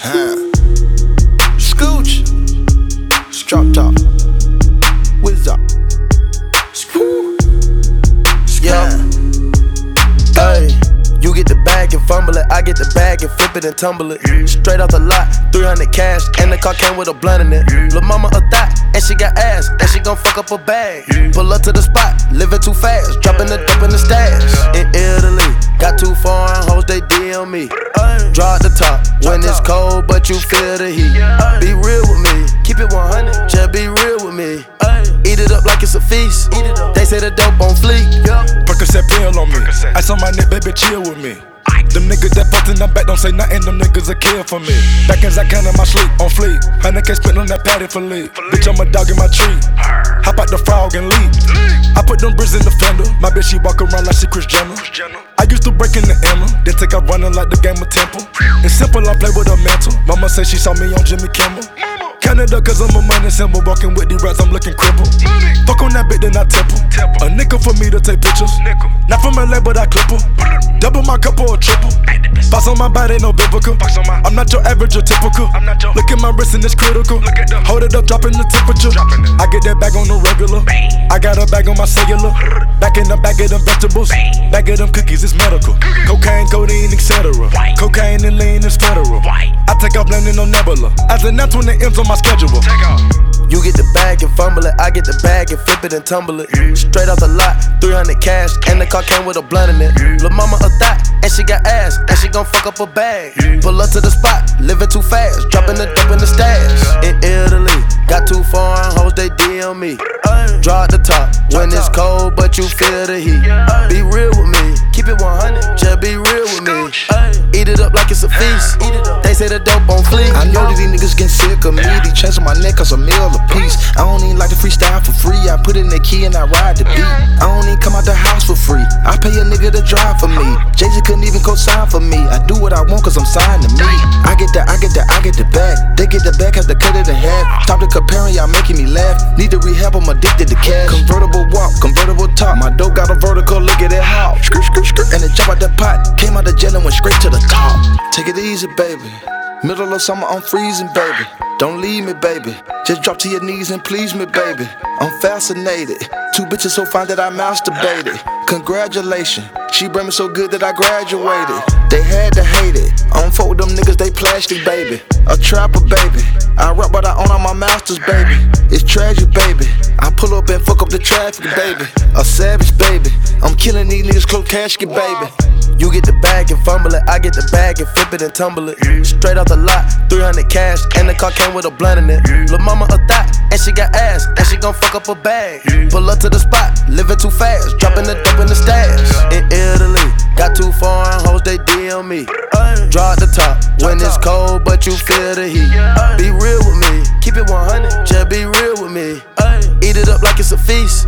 Huh. Scooch. Drop top. Whiz up. Yeah. Hey. You get the bag and fumble it. I get the bag and flip it and tumble it. Straight off the lot, 300 cash, and the car came with a blunt in it. Lil' mama a thot, and she got ass, and she gon' fuck up a bag. Pull up to the spot, living too fast, dropping the dope in the stash. In Italy, got too foreign hoes, they DM me. Cold, but you feel the heat. Be real with me, keep it 100, just be real with me. Eat it up like it's a feast. They say the dope on fleek. Percocet pill on me. Ice on my neck, baby, chill with me. Them niggas that post in the back don't say nothing, them niggas a kill for me. Back as I can in my sleep, on fleek. Hundred K spent on that patty for lead. Bitch, I'm a dog in my tree. Hop out the frog and leap. I put them bricks in the fender. My bitch, she walk around like she Kris Jenner. Used to break in the Emma, then take off running like the game of Temple. It's simple, I play with a mantle. Mama say she saw me on Jimmy Kimmel. Canada, cause I'm a money symbol. Walking with the rats, I'm looking crippled. Fuck on that bitch, then I temple. A nickel for me to take pictures. Not from LA, but I clip her. Double my cup or a triple. Box on my body, no biblical. Thoughts on my I'm not your average or typical. i'm not Look at my wrist and it's critical. Hold it up, dropping the temperature. I get that bag on the regular. I got a bag on my cellular. Back in the bag of them vegetables. Bag of them cookies, it's medical. Cocaine, codeine, etc. Cocaine and lean is federal. I take off landing on Nebula. As an when the M's on my schedule. You get the bag and fumble it. I get the bag and flip it and tumble it. Straight off the lot, 300 cash, and the car came with a blunt in it. Lil' mama a thot, and she got ass, and she gon' fuck up a bag. Pull up to the spot, living too fast, dropping the dope in the stash. In Italy, got two foreign hoes, they DM me. At the top when it's cold, but you feel the heat. Be real with me, keep it 100, just be real with me. Eat it up like it's a feast. They say the dope on fleek. I know these chains on my neck cause a meal a piece. I don't even like to freestyle for free. I put in the key and I ride the beat. I don't even come out the house for free. I pay a nigga to drive for me. Jay Z couldn't even co-sign for me. I do what I want cause I'm signed to me. I get the, I get the, I get the bag. They get the bag, have to cut it in half. Stop the comparing, y'all making me laugh. Need to rehab, I'm addicted to cash. Convertible walk, convertible top. My dope got a vertical, look at it how. And it jump out the pot. Came out the jail and went straight to the top. Take it easy, baby. Middle of summer, I'm freezing, baby. Don't leave me, baby. Just drop to your knees and please me, baby. I'm fascinated. Two bitches so fine that I masturbated. Congratulations. She bring me so good that I graduated. They had to hate it. I don't fuck with them niggas, they plastic, baby. A trapper, baby. I rap, but I own all my masters, baby. It's tragic, baby. I pull up and fuck up the traffic, baby. A savage, baby. I'm killing these niggas, close casket, baby. You get the bag and fumble it. I get the bag and flip it and tumble it. Straight off the lot, 300 cash, and the car came with a blunt in it. Lil' mama a thot, and she got ass, and she gon' fuck up a bag. Pull up to the spot, living too fast, dropping the dope in the stash. In Italy, got two foreign hoes, they DM me. Draw the top when it's cold, but you feel the heat. Be real with me, keep it 100, just be real with me. Eat it up like it's a feast.